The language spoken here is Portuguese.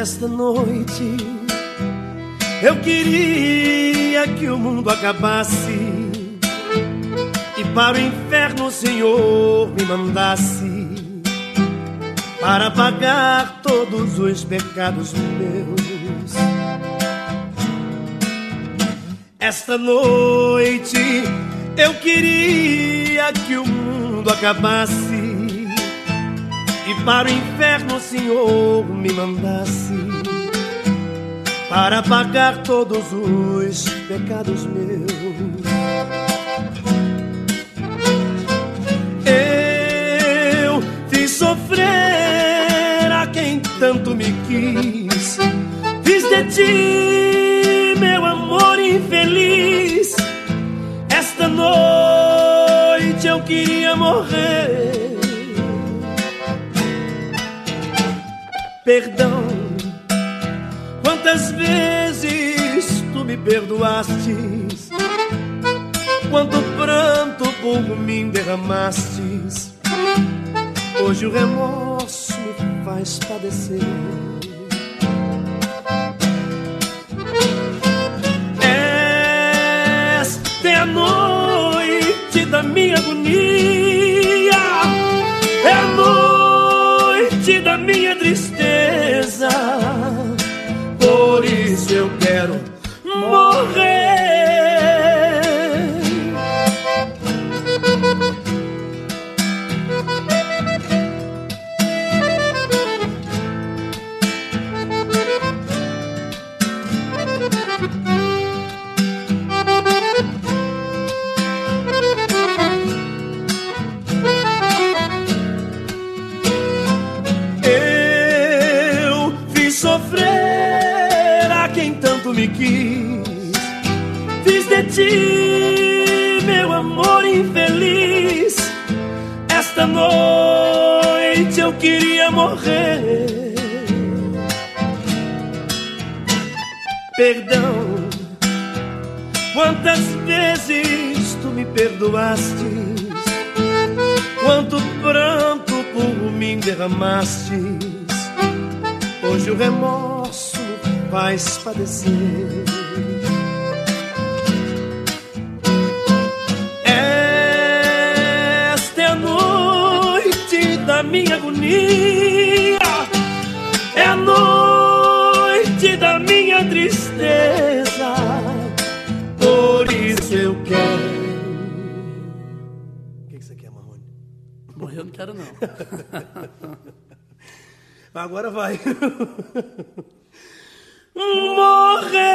Esta noite eu queria que o mundo acabasse e para o inferno o Senhor me mandasse para pagar todos os pecados meus. Esta noite eu queria que o mundo acabasse e para o inferno o Senhor me mandasse para pagar todos os pecados meus. Eu fiz sofrer a quem tanto me quis, fiz de ti meu amor infeliz. Esta noite eu queria morrer. Perdão Quantas vezes tu me perdoastes? Quanto pranto por mim derramastes? Hoje o remorso me faz padecer. Esta é a noite da minha agonia, é a noite da minha tristeza me quis. Fiz de ti meu amor infeliz. Esta noite eu queria morrer. Perdão, quantas vezes tu me perdoastes? Quanto pranto por mim derramastes? Hoje o remorso faz padecer. Esta é a noite da minha agonia, é a noite da minha tristeza. Por isso eu quero. O que que você quer, Marrone? Morrer eu não quero, não. Agora vai. Morrer